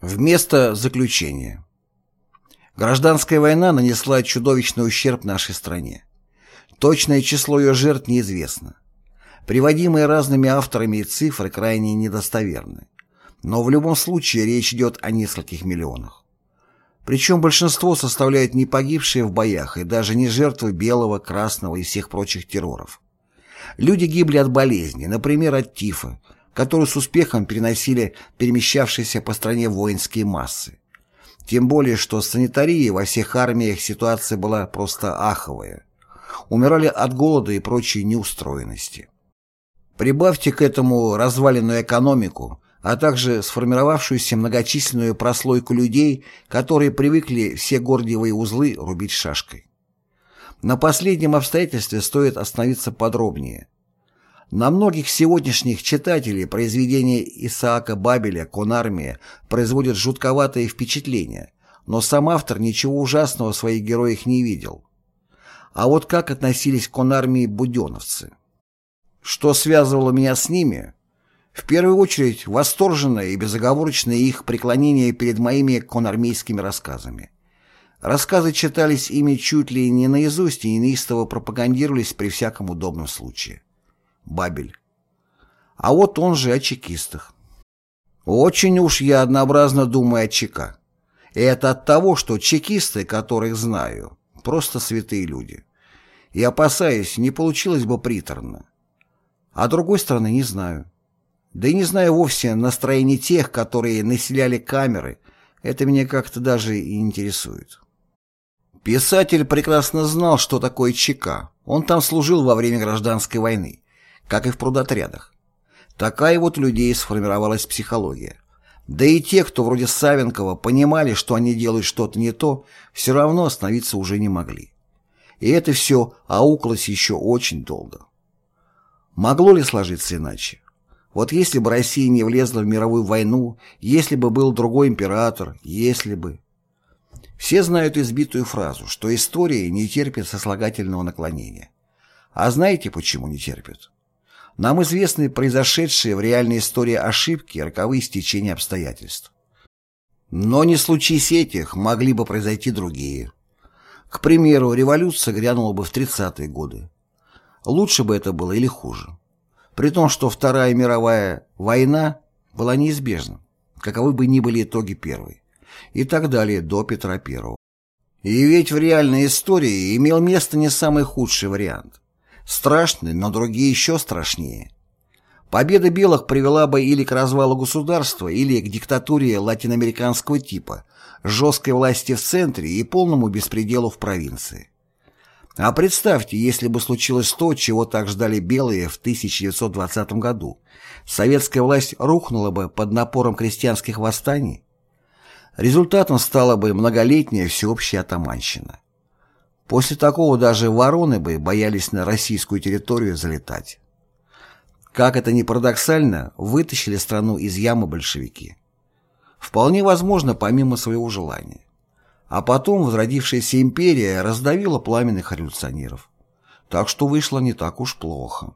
Вместо заключения. Гражданская война нанесла чудовищный ущерб нашей стране. Точное число ее жертв неизвестно. Приводимые разными авторами цифры крайне недостоверны. Но в любом случае речь идет о нескольких миллионах. Причем большинство составляют не погибшие в боях и даже не жертвы белого, красного и всех прочих терроров. Люди гибли от болезни, например, от тифа, которую с успехом переносили перемещавшиеся по стране воинские массы. Тем более, что с санитарией во всех армиях ситуация была просто аховая. Умирали от голода и прочей неустроенности. Прибавьте к этому разваленную экономику, а также сформировавшуюся многочисленную прослойку людей, которые привыкли все гордиевые узлы рубить шашкой. На последнем обстоятельстве стоит остановиться подробнее – на многих сегодняшних читателей произведения Исаака Бабеля «Конармия» производят жутковатое впечатление, но сам автор ничего ужасного в своих героях не видел. А вот как относились к конармии буденовцы? Что связывало меня с ними? В первую очередь, восторженное и безоговорочное их преклонение перед моими конармейскими рассказами. Рассказы читались ими чуть ли не наизусть и неистово пропагандировались при всяком удобном случае. Бабель. А вот он же о чекистах. Очень уж я однообразно думаю о ЧК. И это от того, что чекисты, которых знаю, просто святые люди. И опасаюсь, не получилось бы приторно. А другой стороны не знаю. Да и не знаю вовсе настроение тех, которые населяли камеры. Это меня как-то даже и интересует. Писатель прекрасно знал, что такое ЧК. Он там служил во время гражданской войны как и в прудотрядах. Такая вот людей сформировалась психология. Да и те, кто вроде Савенкова понимали, что они делают что-то не то, все равно остановиться уже не могли. И это все аукалось еще очень долго. Могло ли сложиться иначе? Вот если бы Россия не влезла в мировую войну, если бы был другой император, если бы... Все знают избитую фразу, что история не терпит сослагательного наклонения. А знаете, почему не терпит? Нам известны произошедшие в реальной истории ошибки и роковые стечения обстоятельств. Но не случись этих, могли бы произойти другие. К примеру, революция грянула бы в 30-е годы. Лучше бы это было или хуже. При том, что Вторая мировая война была неизбежна, каковы бы ни были итоги Первой, и так далее до Петра I. И ведь в реальной истории имел место не самый худший вариант – Страшные, но другие еще страшнее. Победа белых привела бы или к развалу государства, или к диктатуре латиноамериканского типа, жесткой власти в центре и полному беспределу в провинции. А представьте, если бы случилось то, чего так ждали белые в 1920 году. Советская власть рухнула бы под напором крестьянских восстаний. Результатом стала бы многолетняя всеобщая атаманщина. После такого даже вороны бы боялись на российскую территорию залетать. Как это ни парадоксально, вытащили страну из ямы большевики. Вполне возможно, помимо своего желания. А потом возродившаяся империя раздавила пламенных революционеров. Так что вышло не так уж плохо.